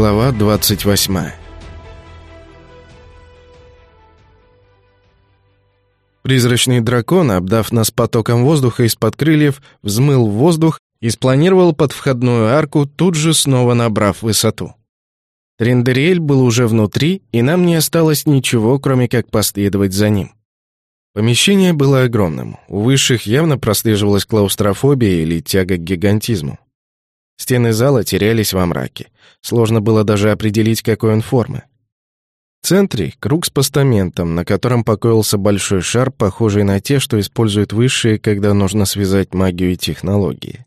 Глава 28 Призрачный дракон, обдав нас потоком воздуха из-под крыльев, взмыл в воздух и спланировал под входную арку, тут же снова набрав высоту. Трендериэль был уже внутри, и нам не осталось ничего, кроме как последовать за ним. Помещение было огромным. У высших явно прослеживалась клаустрофобия или тяга к гигантизму. Стены зала терялись во мраке. Сложно было даже определить, какой он формы. В центре — круг с постаментом, на котором покоился большой шар, похожий на те, что используют высшие, когда нужно связать магию и технологии.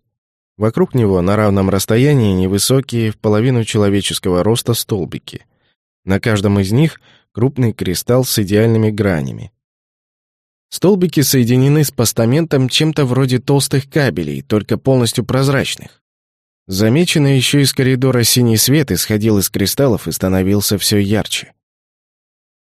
Вокруг него на равном расстоянии невысокие, в половину человеческого роста столбики. На каждом из них крупный кристалл с идеальными гранями. Столбики соединены с постаментом чем-то вроде толстых кабелей, только полностью прозрачных. Замечено еще из коридора синий свет исходил из кристаллов и становился все ярче.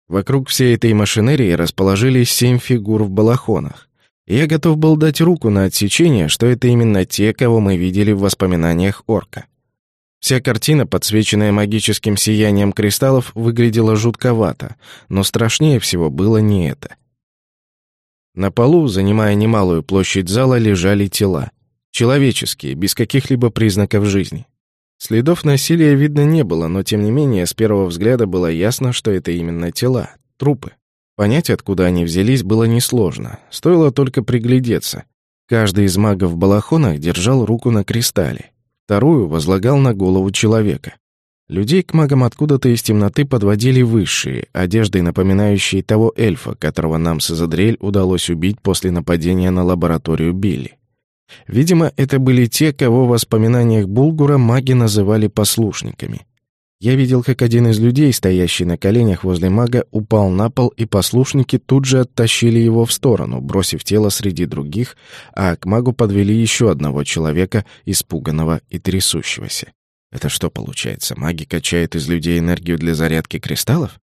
Вокруг всей этой машинерии расположились семь фигур в балахонах. я готов был дать руку на отсечение, что это именно те, кого мы видели в воспоминаниях орка. Вся картина, подсвеченная магическим сиянием кристаллов, выглядела жутковато, но страшнее всего было не это. На полу, занимая немалую площадь зала, лежали тела. Человеческие, без каких-либо признаков жизни. Следов насилия видно не было, но тем не менее с первого взгляда было ясно, что это именно тела, трупы. Понять, откуда они взялись, было несложно. Стоило только приглядеться. Каждый из магов в балахонах держал руку на кристалле. Вторую возлагал на голову человека. Людей к магам откуда-то из темноты подводили высшие, одеждой напоминающие того эльфа, которого нам с Изадрель удалось убить после нападения на лабораторию Билли. Видимо, это были те, кого в воспоминаниях Булгура маги называли послушниками. Я видел, как один из людей, стоящий на коленях возле мага, упал на пол, и послушники тут же оттащили его в сторону, бросив тело среди других, а к магу подвели еще одного человека, испуганного и трясущегося. Это что получается, маги качают из людей энергию для зарядки кристаллов?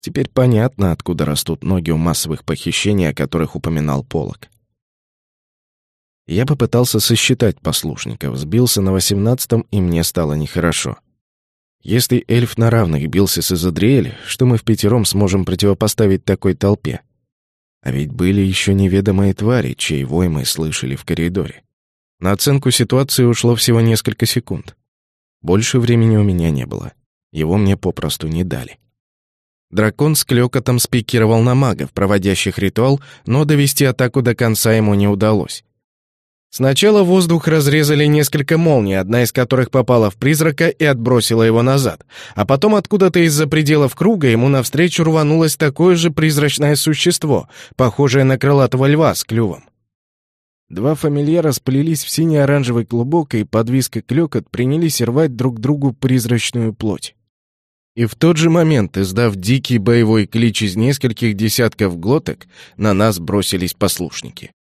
Теперь понятно, откуда растут ноги у массовых похищений, о которых упоминал Полок. Я попытался сосчитать послушников, сбился на восемнадцатом, и мне стало нехорошо. Если эльф на равных бился с Изадриэль, что мы в пятером сможем противопоставить такой толпе? А ведь были еще неведомые твари, чей вой мы слышали в коридоре. На оценку ситуации ушло всего несколько секунд. Больше времени у меня не было. Его мне попросту не дали. Дракон с клёкотом спикировал на магов, проводящих ритуал, но довести атаку до конца ему не удалось. Сначала воздух разрезали несколько молний, одна из которых попала в призрака и отбросила его назад, а потом откуда-то из-за пределов круга ему навстречу рванулось такое же призрачное существо, похожее на крылатого льва с клювом. Два фамильяра сплелись в синий-оранжевый клубок и под клёкот принялись рвать друг другу призрачную плоть. И в тот же момент, издав дикий боевой клич из нескольких десятков глоток, на нас бросились послушники.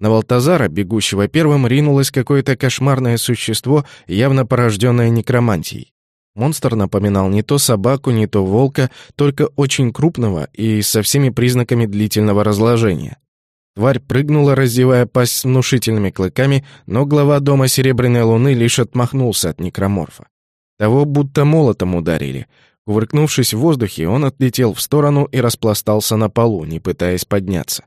На Валтазара, бегущего первым, ринулось какое-то кошмарное существо, явно порожденное некромантией. Монстр напоминал не то собаку, не то волка, только очень крупного и со всеми признаками длительного разложения. Тварь прыгнула, раздевая пасть с внушительными клыками, но глава дома Серебряной Луны лишь отмахнулся от некроморфа. Того будто молотом ударили. Кувыркнувшись в воздухе, он отлетел в сторону и распластался на полу, не пытаясь подняться.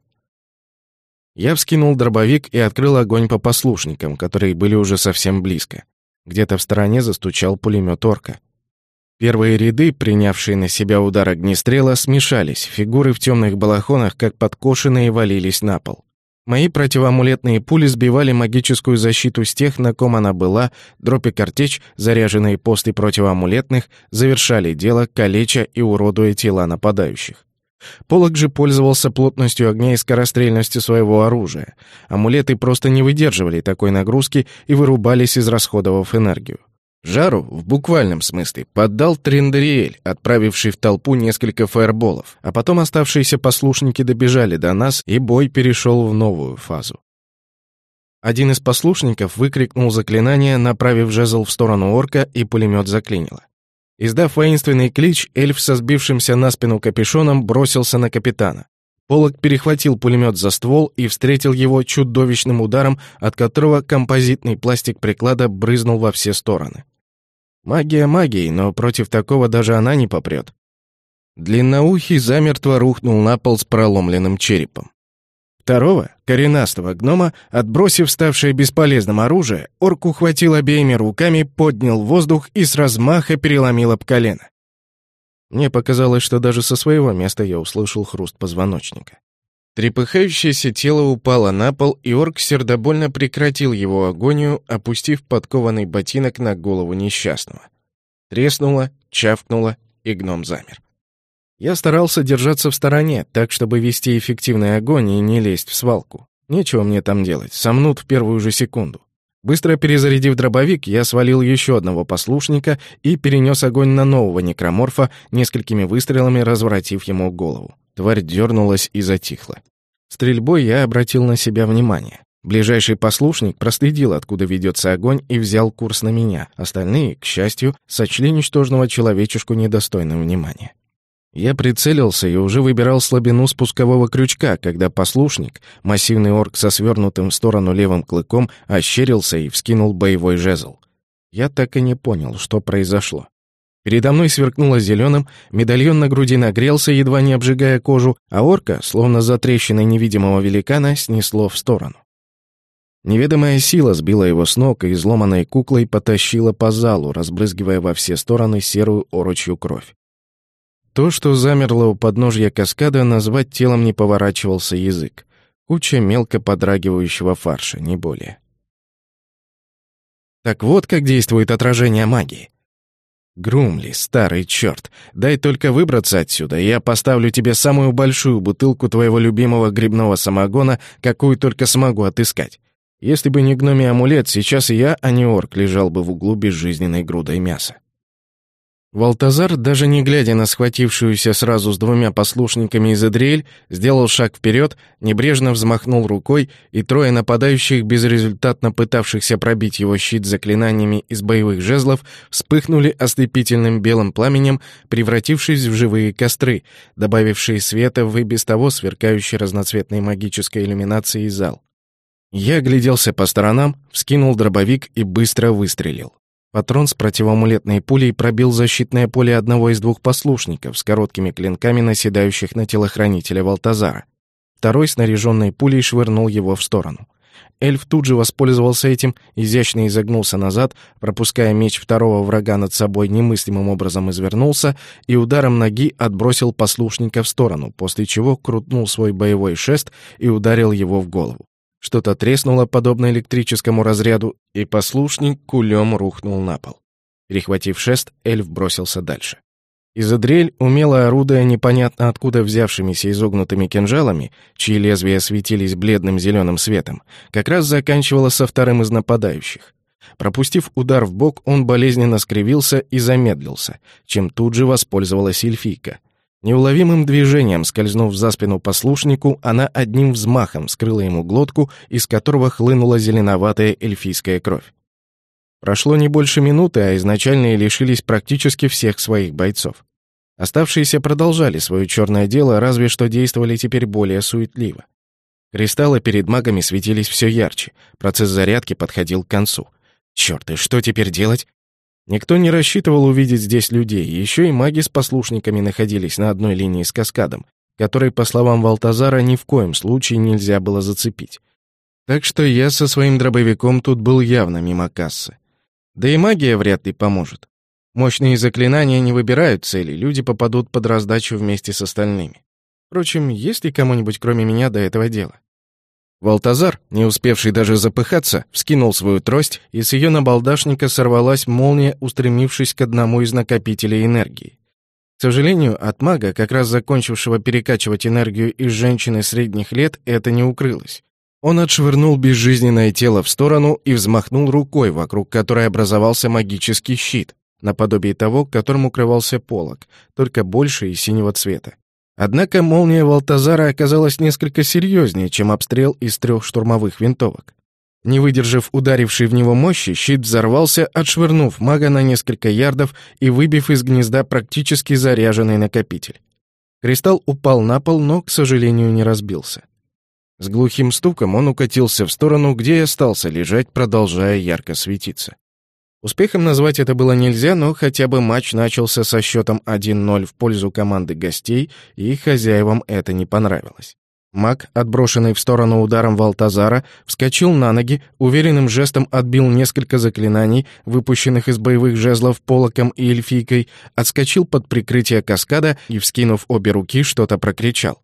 Я вскинул дробовик и открыл огонь по послушникам, которые были уже совсем близко. Где-то в стороне застучал пулемет орка. Первые ряды, принявшие на себя удар огнестрела, смешались, фигуры в темных балахонах, как подкошенные, валились на пол. Мои противоамулетные пули сбивали магическую защиту с тех, на ком она была, дропи картечь, заряженные посты противоамулетных, завершали дело, калеча и уродуя тела нападающих. Полок же пользовался плотностью огня и скорострельностью своего оружия. Амулеты просто не выдерживали такой нагрузки и вырубались, израсходовав энергию. Жару, в буквальном смысле, поддал Трендериэль, отправивший в толпу несколько фаерболов, а потом оставшиеся послушники добежали до нас, и бой перешел в новую фазу. Один из послушников выкрикнул заклинание, направив жезл в сторону орка, и пулемет заклинило. Издав воинственный клич, эльф со сбившимся на спину капюшоном бросился на капитана. Полок перехватил пулемет за ствол и встретил его чудовищным ударом, от которого композитный пластик приклада брызнул во все стороны. Магия магией, но против такого даже она не попрет. Длинноухий замертво рухнул на пол с проломленным черепом. Второго, коренастого гнома, отбросив ставшее бесполезным оружие, орк ухватил обеими руками, поднял воздух и с размаха переломил об колено. Мне показалось, что даже со своего места я услышал хруст позвоночника. Трепыхающееся тело упало на пол, и орк сердобольно прекратил его агонию, опустив подкованный ботинок на голову несчастного. Треснуло, чавкнуло, и гном замер. Я старался держаться в стороне, так, чтобы вести эффективный огонь и не лезть в свалку. Нечего мне там делать, сомнут в первую же секунду. Быстро перезарядив дробовик, я свалил еще одного послушника и перенес огонь на нового некроморфа, несколькими выстрелами разворотив ему голову. Тварь дернулась и затихла. Стрельбой я обратил на себя внимание. Ближайший послушник проследил, откуда ведется огонь, и взял курс на меня. Остальные, к счастью, сочли ничтожного человечешку недостойным внимания. Я прицелился и уже выбирал слабину спускового крючка, когда послушник, массивный орк со свернутым в сторону левым клыком, ощерился и вскинул боевой жезл. Я так и не понял, что произошло. Передо мной сверкнуло зеленым, медальон на груди нагрелся, едва не обжигая кожу, а орка, словно за трещиной невидимого великана, снесло в сторону. Неведомая сила сбила его с ног и изломанной куклой потащила по залу, разбрызгивая во все стороны серую орочью кровь. То, что замерло у подножья каскада, назвать телом не поворачивался язык. Куча мелко подрагивающего фарша, не более. Так вот как действует отражение магии. Грумли, старый черт, дай только выбраться отсюда, и я поставлю тебе самую большую бутылку твоего любимого грибного самогона, какую только смогу отыскать. Если бы не гномий амулет, сейчас и я, а не орк, лежал бы в углу безжизненной грудой мяса. Валтазар, даже не глядя на схватившуюся сразу с двумя послушниками Изадриэль, сделал шаг вперед, небрежно взмахнул рукой, и трое нападающих, безрезультатно пытавшихся пробить его щит заклинаниями из боевых жезлов, вспыхнули ослепительным белым пламенем, превратившись в живые костры, добавившие света в и без того сверкающей разноцветной магической иллюминации зал. Я огляделся по сторонам, вскинул дробовик и быстро выстрелил. Патрон с противоамулетной пулей пробил защитное поле одного из двух послушников с короткими клинками, наседающих на телохранителя Валтазара. Второй, снаряженной пулей, швырнул его в сторону. Эльф тут же воспользовался этим, изящно изогнулся назад, пропуская меч второго врага над собой, немыслимым образом извернулся и ударом ноги отбросил послушника в сторону, после чего крутнул свой боевой шест и ударил его в голову. Что-то треснуло, подобно электрическому разряду, и послушник кулем рухнул на пол. Перехватив шест, эльф бросился дальше. Изадрель, умело орудуя непонятно откуда взявшимися изогнутыми кинжалами, чьи лезвия светились бледным зеленым светом, как раз заканчивала со вторым из нападающих. Пропустив удар в бок, он болезненно скривился и замедлился, чем тут же воспользовалась эльфийка — Неуловимым движением, скользнув за спину послушнику, она одним взмахом скрыла ему глотку, из которого хлынула зеленоватая эльфийская кровь. Прошло не больше минуты, а изначальные лишились практически всех своих бойцов. Оставшиеся продолжали свое черное дело, разве что действовали теперь более суетливо. Кристаллы перед магами светились все ярче, процесс зарядки подходил к концу. Черт, и что теперь делать? Никто не рассчитывал увидеть здесь людей, еще и маги с послушниками находились на одной линии с каскадом, который, по словам Валтазара, ни в коем случае нельзя было зацепить. Так что я со своим дробовиком тут был явно мимо кассы. Да и магия вряд ли поможет. Мощные заклинания не выбирают цели, люди попадут под раздачу вместе с остальными. Впрочем, есть ли кому-нибудь кроме меня до этого дела? Валтазар, не успевший даже запыхаться, вскинул свою трость, и с ее набалдашника сорвалась молния, устремившись к одному из накопителей энергии. К сожалению, от мага, как раз закончившего перекачивать энергию из женщины средних лет, это не укрылось. Он отшвырнул безжизненное тело в сторону и взмахнул рукой, вокруг которой образовался магический щит, наподобие того, которым укрывался полог, только больше и синего цвета. Однако молния Валтазара оказалась несколько серьезнее, чем обстрел из трех штурмовых винтовок. Не выдержав ударившей в него мощи, щит взорвался, отшвырнув мага на несколько ярдов и выбив из гнезда практически заряженный накопитель. Кристалл упал на пол, но, к сожалению, не разбился. С глухим стуком он укатился в сторону, где и остался лежать, продолжая ярко светиться. Успехом назвать это было нельзя, но хотя бы матч начался со счетом 1-0 в пользу команды гостей, и хозяевам это не понравилось. Маг, отброшенный в сторону ударом Валтазара, вскочил на ноги, уверенным жестом отбил несколько заклинаний, выпущенных из боевых жезлов полоком и эльфийкой, отскочил под прикрытие каскада и, вскинув обе руки, что-то прокричал.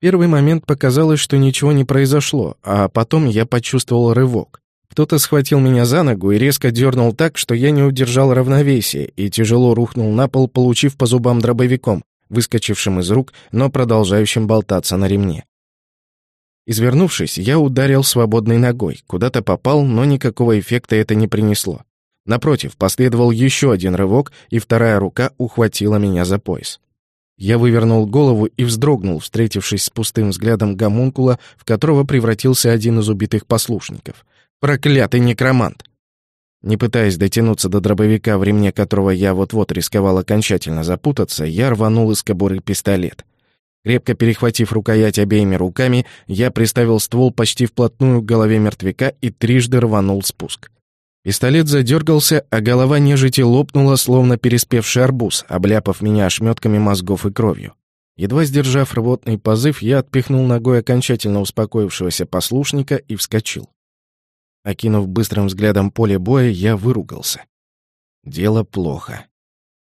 Первый момент показалось, что ничего не произошло, а потом я почувствовал рывок. Кто-то схватил меня за ногу и резко дернул так, что я не удержал равновесие и тяжело рухнул на пол, получив по зубам дробовиком, выскочившим из рук, но продолжающим болтаться на ремне. Извернувшись, я ударил свободной ногой, куда-то попал, но никакого эффекта это не принесло. Напротив, последовал еще один рывок, и вторая рука ухватила меня за пояс. Я вывернул голову и вздрогнул, встретившись с пустым взглядом гомункула, в которого превратился один из убитых послушников. Проклятый некромант! Не пытаясь дотянуться до дробовика, в ремне которого я вот-вот рисковал окончательно запутаться, я рванул из кобуры пистолет. Крепко перехватив рукоять обеими руками, я приставил ствол почти вплотную к голове мертвяка и трижды рванул спуск. Пистолет задергался, а голова нежити лопнула, словно переспевший арбуз, обляпав меня ошметками мозгов и кровью. Едва сдержав рвотный позыв, я отпихнул ногой окончательно успокоившегося послушника и вскочил. Окинув быстрым взглядом поле боя, я выругался. Дело плохо.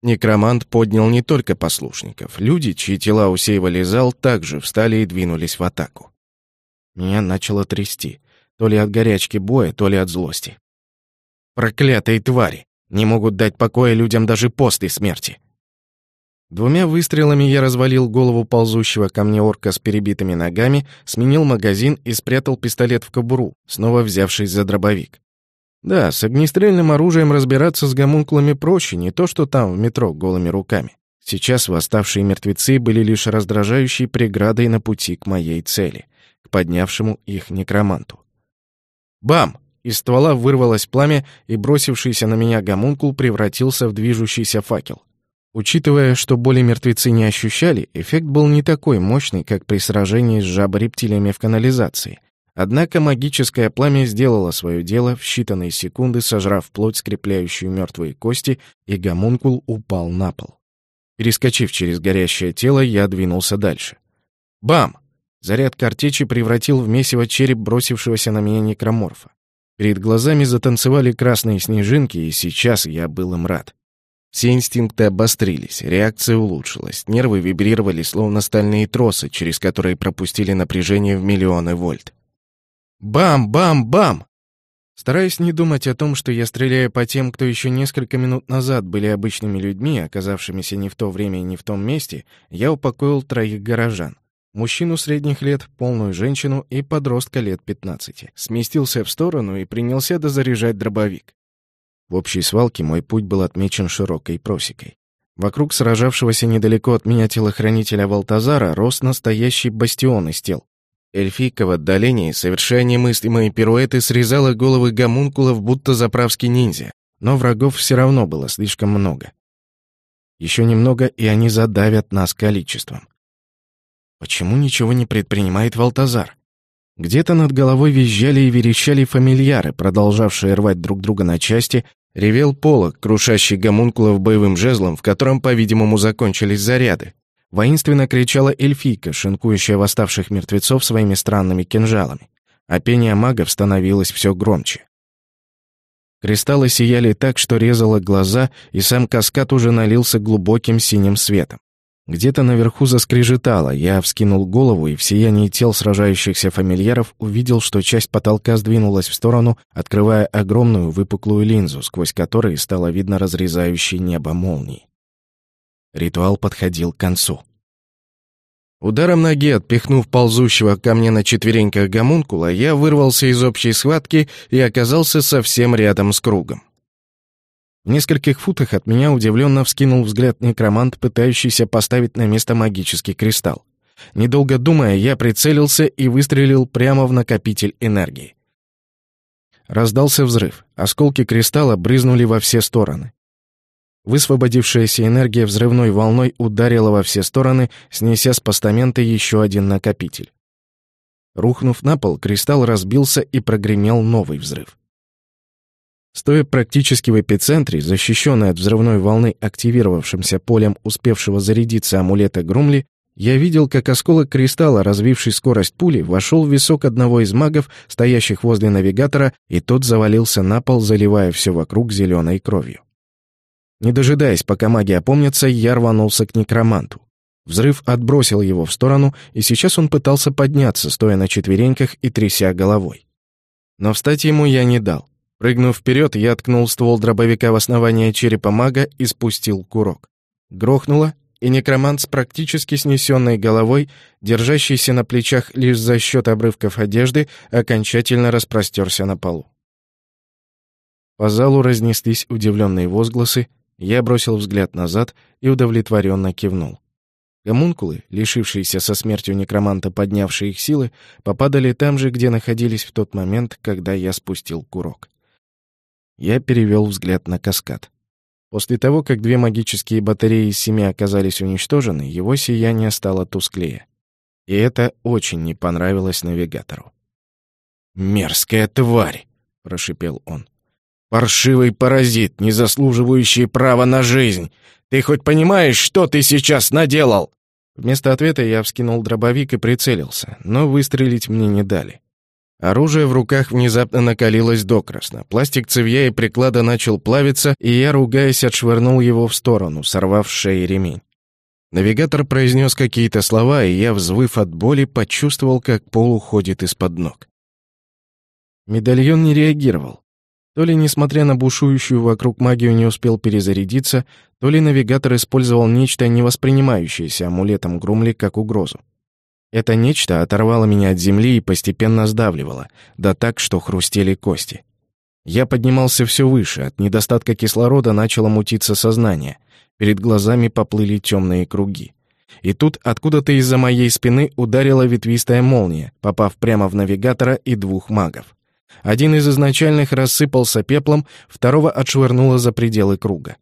Некромант поднял не только послушников. Люди, чьи тела усеивали зал, также встали и двинулись в атаку. Меня начало трясти. То ли от горячки боя, то ли от злости. Проклятые твари! Не могут дать покоя людям даже после смерти. Двумя выстрелами я развалил голову ползущего ко мне орка с перебитыми ногами, сменил магазин и спрятал пистолет в кобуру, снова взявшись за дробовик. Да, с огнестрельным оружием разбираться с гомункулами проще, не то что там, в метро, голыми руками. Сейчас восставшие мертвецы были лишь раздражающей преградой на пути к моей цели, к поднявшему их некроманту. Бам! Из ствола вырвалось пламя, и бросившийся на меня гомункул превратился в движущийся факел. Учитывая, что боли мертвецы не ощущали, эффект был не такой мощный, как при сражении с жаборептилиями в канализации. Однако магическое пламя сделало свое дело, в считанные секунды сожрав плоть, скрепляющую мертвые кости, и гомункул упал на пол. Перескочив через горящее тело, я двинулся дальше. Бам! Заряд картечи превратил в месиво череп бросившегося на меня некроморфа. Перед глазами затанцевали красные снежинки, и сейчас я был им рад. Все инстинкты обострились, реакция улучшилась, нервы вибрировали, словно стальные тросы, через которые пропустили напряжение в миллионы вольт. Бам-бам-бам! Стараясь не думать о том, что я стреляю по тем, кто еще несколько минут назад были обычными людьми, оказавшимися не в то время и не в том месте, я упокоил троих горожан. Мужчину средних лет, полную женщину и подростка лет 15. Сместился в сторону и принялся дозаряжать дробовик. В общей свалке мой путь был отмечен широкой просекой. Вокруг сражавшегося недалеко от меня телохранителя Валтазара рос настоящий бастион из тел. Эльфийка в отдалении, совершая немыслимые пируэты, срезала головы гомункулов, будто заправский ниндзя. Но врагов все равно было слишком много. Еще немного, и они задавят нас количеством. Почему ничего не предпринимает Валтазар? Где-то над головой визжали и верещали фамильяры, продолжавшие рвать друг друга на части, ревел полок, крушащий гомункулов боевым жезлом, в котором, по-видимому, закончились заряды. Воинственно кричала эльфийка, шинкующая восставших мертвецов своими странными кинжалами. А пение магов становилось все громче. Кристаллы сияли так, что резало глаза, и сам каскад уже налился глубоким синим светом. Где-то наверху заскрежетало, я вскинул голову и в сиянии тел сражающихся фамильяров увидел, что часть потолка сдвинулась в сторону, открывая огромную выпуклую линзу, сквозь которой стало видно разрезающий небо молнии. Ритуал подходил к концу. Ударом ноги, отпихнув ползущего ко мне на четвереньках гомункула, я вырвался из общей схватки и оказался совсем рядом с кругом. В нескольких футах от меня удивленно вскинул взгляд некромант, пытающийся поставить на место магический кристалл. Недолго думая, я прицелился и выстрелил прямо в накопитель энергии. Раздался взрыв. Осколки кристалла брызнули во все стороны. Высвободившаяся энергия взрывной волной ударила во все стороны, снеся с постамента еще один накопитель. Рухнув на пол, кристалл разбился и прогремел новый взрыв. Стоя практически в эпицентре, защищенной от взрывной волны активировавшимся полем успевшего зарядиться амулета Грумли, я видел, как осколок кристалла, развивший скорость пули, вошел в висок одного из магов, стоящих возле навигатора, и тот завалился на пол, заливая все вокруг зеленой кровью. Не дожидаясь, пока маги опомнятся, я рванулся к некроманту. Взрыв отбросил его в сторону, и сейчас он пытался подняться, стоя на четвереньках и тряся головой. Но встать ему я не дал. Прыгнув вперед, я ткнул ствол дробовика в основание черепа мага и спустил курок. Грохнуло, и некромант с практически снесенной головой, держащийся на плечах лишь за счет обрывков одежды, окончательно распростерся на полу. По залу разнеслись удивленные возгласы, я бросил взгляд назад и удовлетворенно кивнул. Гомункулы, лишившиеся со смертью некроманта поднявшие их силы, попадали там же, где находились в тот момент, когда я спустил курок. Я перевел взгляд на каскад. После того, как две магические батареи из семи оказались уничтожены, его сияние стало тусклее. И это очень не понравилось навигатору. «Мерзкая тварь!» — прошипел он. «Паршивый паразит, не заслуживающий права на жизнь! Ты хоть понимаешь, что ты сейчас наделал?» Вместо ответа я вскинул дробовик и прицелился, но выстрелить мне не дали. Оружие в руках внезапно накалилось докрасно. Пластик цевья и приклада начал плавиться, и я, ругаясь, отшвырнул его в сторону, сорвав с шеи ремень. Навигатор произнес какие-то слова, и я, взвыв от боли, почувствовал, как пол уходит из-под ног. Медальон не реагировал. То ли, несмотря на бушующую вокруг магию, не успел перезарядиться, то ли навигатор использовал нечто, не воспринимающееся амулетом Грумли как угрозу. Это нечто оторвало меня от земли и постепенно сдавливало, да так, что хрустели кости. Я поднимался все выше, от недостатка кислорода начало мутиться сознание. Перед глазами поплыли темные круги. И тут откуда-то из-за моей спины ударила ветвистая молния, попав прямо в навигатора и двух магов. Один из изначальных рассыпался пеплом, второго отшвырнуло за пределы круга.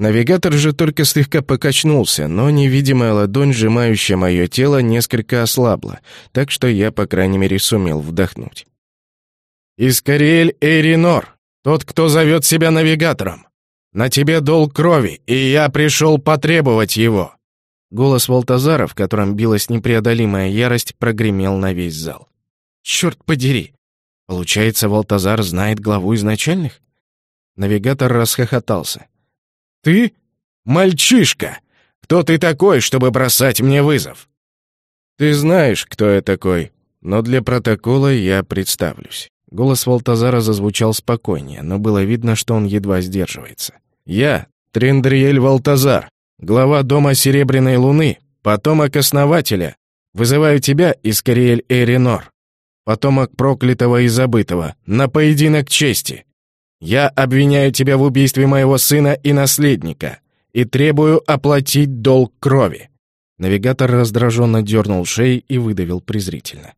Навигатор же только слегка покачнулся, но невидимая ладонь, сжимающая мое тело, несколько ослабла, так что я, по крайней мере, сумел вдохнуть. «Искариэль Эйринор, тот, кто зовет себя навигатором. На тебе долг крови, и я пришел потребовать его». Голос Валтазара, в котором билась непреодолимая ярость, прогремел на весь зал. «Черт подери! Получается, Валтазар знает главу изначальных?» Навигатор расхохотался. Ты? Мальчишка! Кто ты такой, чтобы бросать мне вызов? Ты знаешь, кто я такой, но для протокола я представлюсь. Голос Валтазара зазвучал спокойнее, но было видно, что он едва сдерживается. Я Триндриэль Валтазар, глава Дома Серебряной Луны, потомок основателя. Вызываю тебя, Искариэль Эринор, потомок проклятого и забытого, на поединок чести. Я обвиняю тебя в убийстве моего сына и наследника и требую оплатить долг крови». Навигатор раздраженно дернул шеей и выдавил презрительно.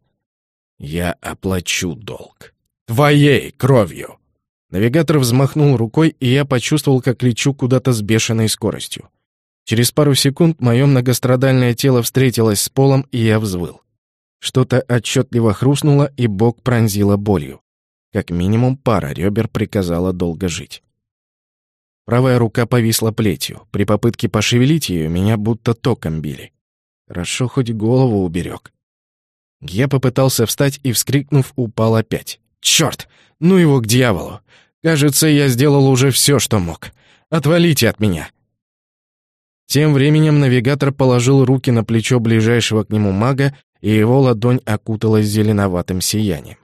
«Я оплачу долг. Твоей кровью!» Навигатор взмахнул рукой, и я почувствовал, как лечу куда-то с бешеной скоростью. Через пару секунд мое многострадальное тело встретилось с полом, и я взвыл. Что-то отчетливо хрустнуло, и бок пронзило болью. Как минимум пара ребер приказала долго жить. Правая рука повисла плетью. При попытке пошевелить ее меня будто током били. Хорошо хоть голову уберег. Я попытался встать и, вскрикнув, упал опять. «Черт! Ну его к дьяволу! Кажется, я сделал уже все, что мог. Отвалите от меня!» Тем временем навигатор положил руки на плечо ближайшего к нему мага, и его ладонь окуталась зеленоватым сиянием.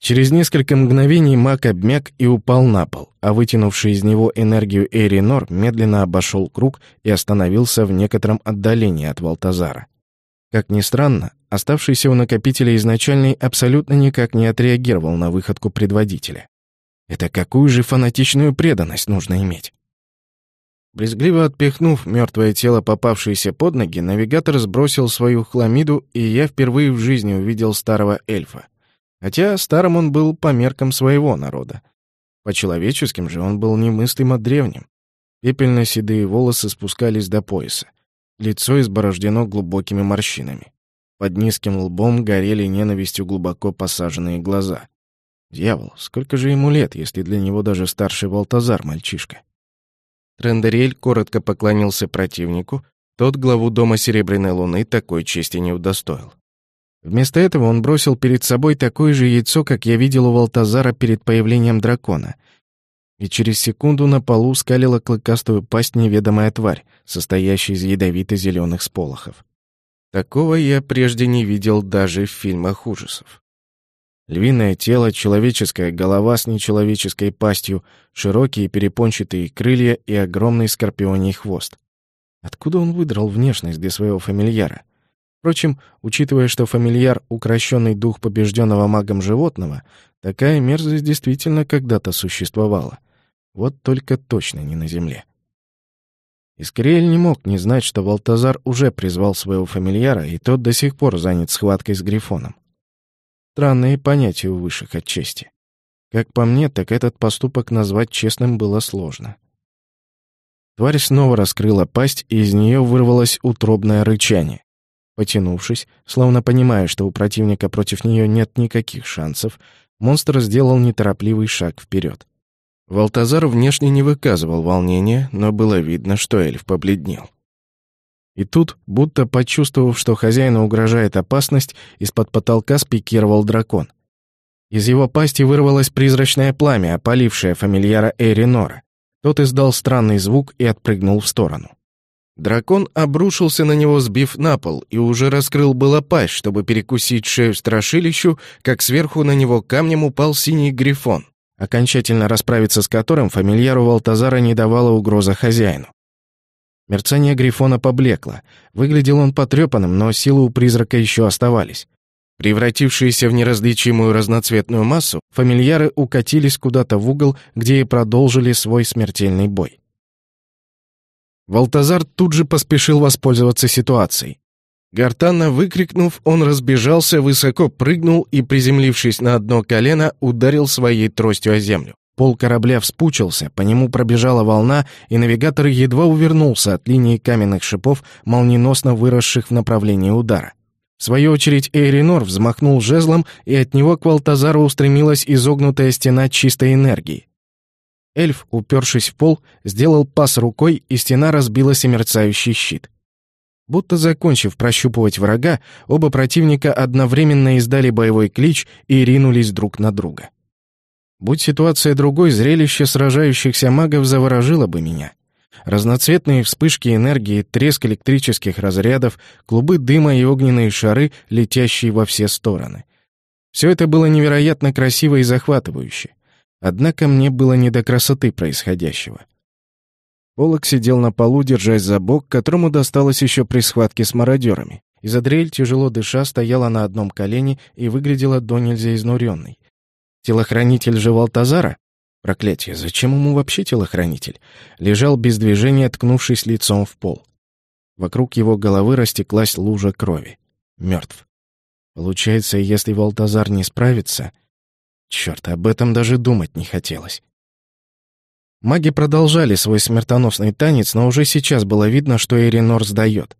Через несколько мгновений маг обмяк и упал на пол, а вытянувший из него энергию Эринор медленно обошел круг и остановился в некотором отдалении от Валтазара. Как ни странно, оставшийся у накопителя изначальный абсолютно никак не отреагировал на выходку предводителя. Это какую же фанатичную преданность нужно иметь? Брезгливо отпихнув мертвое тело, попавшееся под ноги, навигатор сбросил свою хламиду, и я впервые в жизни увидел старого эльфа — Хотя старым он был по меркам своего народа. По человеческим же он был немыслимо древним. Пепельно-седые волосы спускались до пояса. Лицо изборождено глубокими морщинами. Под низким лбом горели ненавистью глубоко посаженные глаза. Дьявол, сколько же ему лет, если для него даже старший Валтазар мальчишка? Трендерель коротко поклонился противнику, тот главу Дома Серебряной Луны такой чести не удостоил. Вместо этого он бросил перед собой такое же яйцо, как я видел у Валтазара перед появлением дракона. И через секунду на полу скалила клыкастую пасть неведомая тварь, состоящая из ядовито-зеленых сполохов. Такого я прежде не видел даже в фильмах ужасов. Львиное тело, человеческая голова с нечеловеческой пастью, широкие перепончатые крылья и огромный скорпионий хвост. Откуда он выдрал внешность для своего фамильяра? Впрочем, учитывая, что фамильяр — укращенный дух побежденного магом животного, такая мерзость действительно когда-то существовала. Вот только точно не на земле. Искриэль не мог не знать, что Валтазар уже призвал своего фамильяра, и тот до сих пор занят схваткой с Грифоном. Странные понятия у высших от чести. Как по мне, так этот поступок назвать честным было сложно. Тварь снова раскрыла пасть, и из нее вырвалось утробное рычание. Потянувшись, словно понимая, что у противника против нее нет никаких шансов, монстр сделал неторопливый шаг вперед. Валтазар внешне не выказывал волнения, но было видно, что эльф побледнел. И тут, будто почувствовав, что хозяину угрожает опасность, из-под потолка спикировал дракон. Из его пасти вырвалось призрачное пламя, опалившее фамильяра Эринора. Тот издал странный звук и отпрыгнул в сторону. Дракон обрушился на него, сбив на пол, и уже раскрыл было пасть, чтобы перекусить шею страшилищу, как сверху на него камнем упал синий грифон, окончательно расправиться с которым фамильяру Валтазара не давала угроза хозяину. Мерцание Грифона поблекло. Выглядел он потрепанным, но силы у призрака еще оставались. Превратившиеся в неразличимую разноцветную массу, фамильяры укатились куда-то в угол, где и продолжили свой смертельный бой. Валтазар тут же поспешил воспользоваться ситуацией. Гортанно выкрикнув, он разбежался, высоко прыгнул и, приземлившись на одно колено, ударил своей тростью о землю. Пол корабля вспучился, по нему пробежала волна, и навигатор едва увернулся от линии каменных шипов, молниеносно выросших в направлении удара. В свою очередь Эйринор взмахнул жезлом, и от него к Валтазару устремилась изогнутая стена чистой энергии. Эльф, упершись в пол, сделал пас рукой, и стена разбилась и мерцающий щит. Будто закончив прощупывать врага, оба противника одновременно издали боевой клич и ринулись друг на друга. Будь ситуация другой, зрелище сражающихся магов заворожило бы меня. Разноцветные вспышки энергии, треск электрических разрядов, клубы дыма и огненные шары, летящие во все стороны. Все это было невероятно красиво и захватывающе. Однако мне было не до красоты происходящего. Полок сидел на полу, держась за бок, которому досталось еще при схватке с мародерами. Изадрель, тяжело дыша, стояла на одном колене и выглядела до нельзя изнуренной. Телохранитель же Валтазара? Проклятие, зачем ему вообще телохранитель? Лежал без движения, ткнувшись лицом в пол. Вокруг его головы растеклась лужа крови. Мертв. Получается, если Валтазар не справится... Черт, об этом даже думать не хотелось. Маги продолжали свой смертоносный танец, но уже сейчас было видно, что Эринор сдает.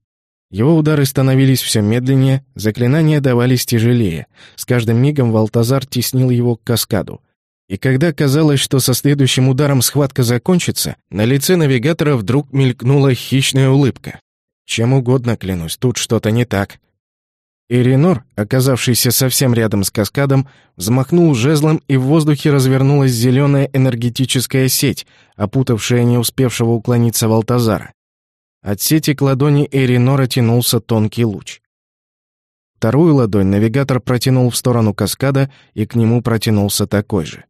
Его удары становились все медленнее, заклинания давались тяжелее. С каждым мигом Валтазар теснил его к каскаду. И когда казалось, что со следующим ударом схватка закончится, на лице навигатора вдруг мелькнула хищная улыбка. Чем угодно, клянусь, тут что-то не так. Иринор, оказавшийся совсем рядом с каскадом, взмахнул жезлом, и в воздухе развернулась зеленая энергетическая сеть, опутавшая не успевшего уклониться Валтазара. От сети к ладони Эринора тянулся тонкий луч. Вторую ладонь навигатор протянул в сторону каскада, и к нему протянулся такой же.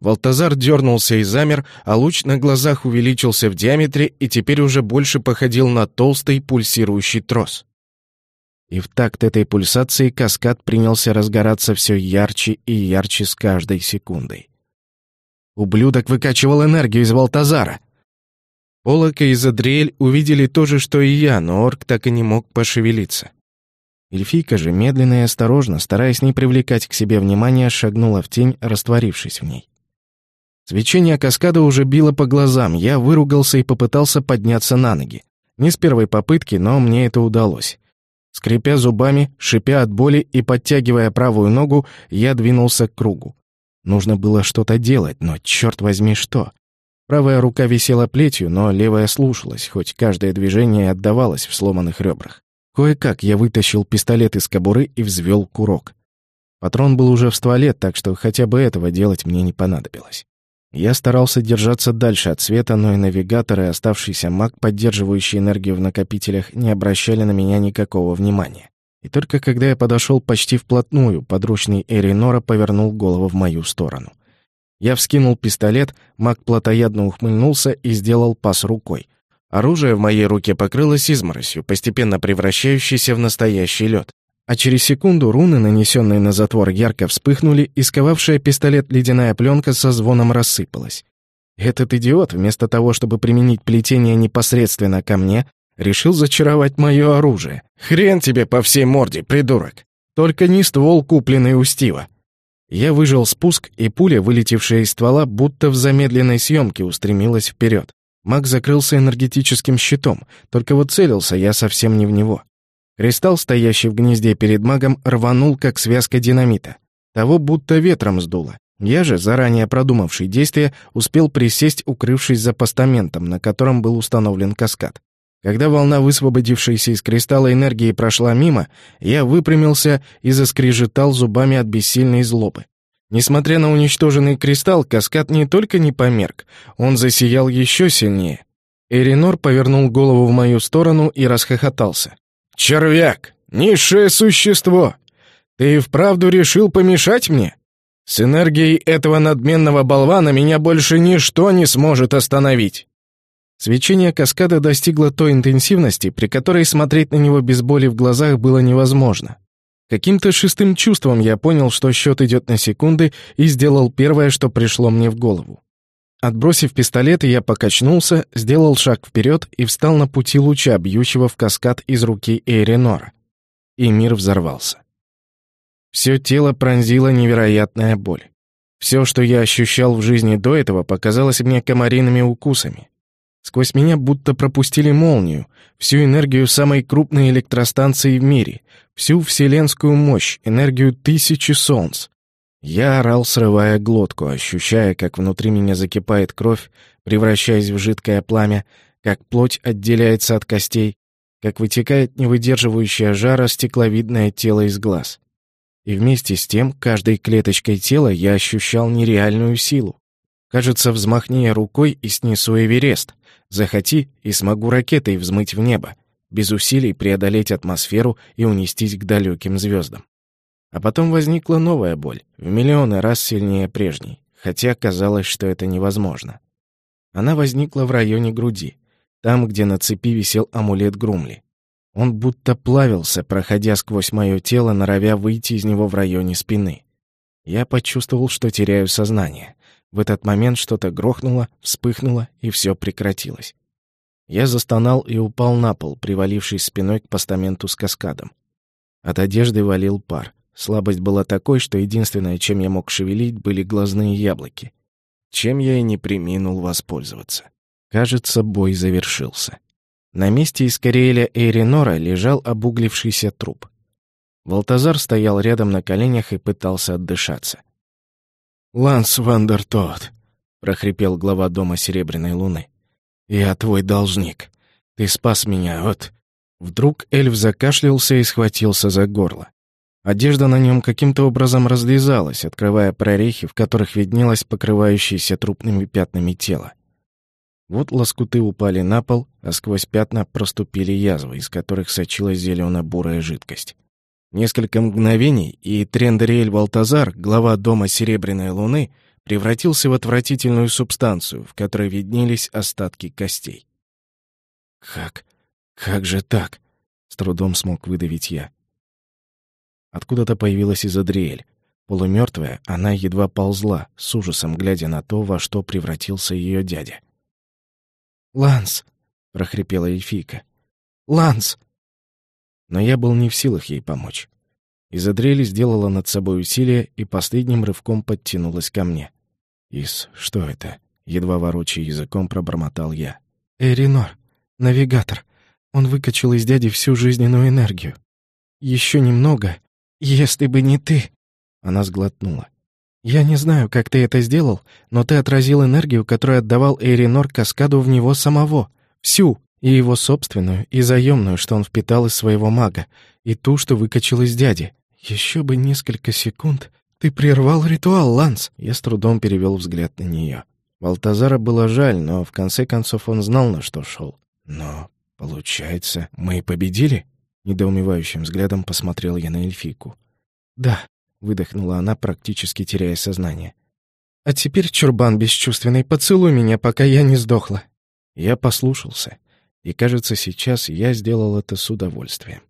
Валтазар дернулся и замер, а луч на глазах увеличился в диаметре и теперь уже больше походил на толстый пульсирующий трос. И в такт этой пульсации каскад принялся разгораться все ярче и ярче с каждой секундой. Ублюдок выкачивал энергию из Валтазара. Олака и Задриэль увидели то же, что и я, но орк так и не мог пошевелиться. Эльфийка же медленно и осторожно, стараясь не привлекать к себе внимания, шагнула в тень, растворившись в ней. Свечение каскада уже било по глазам, я выругался и попытался подняться на ноги. Не с первой попытки, но мне это удалось. Скрипя зубами, шипя от боли и подтягивая правую ногу, я двинулся к кругу. Нужно было что-то делать, но черт возьми что. Правая рука висела плетью, но левая слушалась, хоть каждое движение отдавалось в сломанных ребрах. Кое-как я вытащил пистолет из кобуры и взвел курок. Патрон был уже в стволе, так что хотя бы этого делать мне не понадобилось. Я старался держаться дальше от света, но и навигатор и оставшийся маг, поддерживающий энергию в накопителях, не обращали на меня никакого внимания. И только когда я подошел почти вплотную, подручный Эринора повернул голову в мою сторону. Я вскинул пистолет, маг плотоядно ухмыльнулся и сделал пас рукой. Оружие в моей руке покрылось изморосью, постепенно превращающейся в настоящий лед. А через секунду руны, нанесенные на затвор, ярко вспыхнули, и сковавшая пистолет ледяная пленка со звоном рассыпалась. Этот идиот, вместо того, чтобы применить плетение непосредственно ко мне, решил зачаровать мое оружие. Хрен тебе по всей морде, придурок! Только не ствол, купленный у Стива. Я выжил спуск, и пуля, вылетевшая из ствола, будто в замедленной съемке устремилась вперед. Маг закрылся энергетическим щитом, только вот целился я совсем не в него. Кристалл, стоящий в гнезде перед магом, рванул, как связка динамита. Того будто ветром сдуло. Я же, заранее продумавший действие, успел присесть, укрывшись за постаментом, на котором был установлен каскад. Когда волна, высвободившаяся из кристалла энергии, прошла мимо, я выпрямился и заскрежетал зубами от бессильной злобы. Несмотря на уничтоженный кристалл, каскад не только не померк, он засиял еще сильнее. Эринор повернул голову в мою сторону и расхохотался. «Червяк! Низшее существо! Ты и вправду решил помешать мне? С энергией этого надменного болвана меня больше ничто не сможет остановить!» Свечение каскада достигло той интенсивности, при которой смотреть на него без боли в глазах было невозможно. Каким-то шестым чувством я понял, что счет идет на секунды, и сделал первое, что пришло мне в голову. Отбросив пистолет, я покачнулся, сделал шаг вперед и встал на пути луча, бьющего в каскад из руки Эйренора. И мир взорвался. Все тело пронзила невероятная боль. Все, что я ощущал в жизни до этого, показалось мне комариными укусами. Сквозь меня будто пропустили молнию, всю энергию самой крупной электростанции в мире, всю вселенскую мощь, энергию тысячи солнц. Я орал, срывая глотку, ощущая, как внутри меня закипает кровь, превращаясь в жидкое пламя, как плоть отделяется от костей, как вытекает невыдерживающая жара стекловидное тело из глаз. И вместе с тем, каждой клеточкой тела я ощущал нереальную силу. Кажется, взмахни я рукой и снесу Эверест. Захоти, и смогу ракетой взмыть в небо, без усилий преодолеть атмосферу и унестись к далеким звездам. А потом возникла новая боль, в миллионы раз сильнее прежней, хотя казалось, что это невозможно. Она возникла в районе груди, там, где на цепи висел амулет Грумли. Он будто плавился, проходя сквозь мое тело, норовя выйти из него в районе спины. Я почувствовал, что теряю сознание. В этот момент что-то грохнуло, вспыхнуло, и все прекратилось. Я застонал и упал на пол, привалившись спиной к постаменту с каскадом. От одежды валил пар. Слабость была такой, что единственное, чем я мог шевелить, были глазные яблоки. Чем я и не приминул воспользоваться. Кажется, бой завершился. На месте Искариэля Эйринора лежал обуглившийся труп. Валтазар стоял рядом на коленях и пытался отдышаться. «Ланс Вандертот», — прохрипел глава дома Серебряной Луны. «Я твой должник. Ты спас меня от...» Вдруг эльф закашлялся и схватился за горло. Одежда на нем каким-то образом разлезалась, открывая прорехи, в которых виднелось покрывающееся трупными пятнами тело. Вот лоскуты упали на пол, а сквозь пятна проступили язвы, из которых сочилась зелено-бурая жидкость. Несколько мгновений, и Трендериэль Валтазар, глава дома Серебряной Луны, превратился в отвратительную субстанцию, в которой виднелись остатки костей. «Как? Как же так?» — с трудом смог выдавить я. Откуда-то появилась Изадриэль. Полумертвая, она едва ползла, с ужасом глядя на то, во что превратился ее дядя. «Ланс!» — прохрипела эльфийка. «Ланс!» Но я был не в силах ей помочь. Изадриэль сделала над собой усилие и последним рывком подтянулась ко мне. «Ис, что это?» — едва ворочая языком пробормотал я. «Эринор, навигатор. Он выкачал из дяди всю жизненную энергию». Еще немного. Если бы не ты...» Она сглотнула. «Я не знаю, как ты это сделал, но ты отразил энергию, которую отдавал Эйринор каскаду в него самого. Всю. И его собственную, и заемную, что он впитал из своего мага, и ту, что выкачал из дяди. Еще бы несколько секунд. Ты прервал ритуал, Ланс!» Я с трудом перевел взгляд на нее. Валтазара было жаль, но в конце концов он знал, на что шел. «Но, получается, мы победили?» Недоумевающим взглядом посмотрел я на эльфийку. «Да», — выдохнула она, практически теряя сознание. «А теперь, чурбан бесчувственный, поцелуй меня, пока я не сдохла». Я послушался, и, кажется, сейчас я сделал это с удовольствием.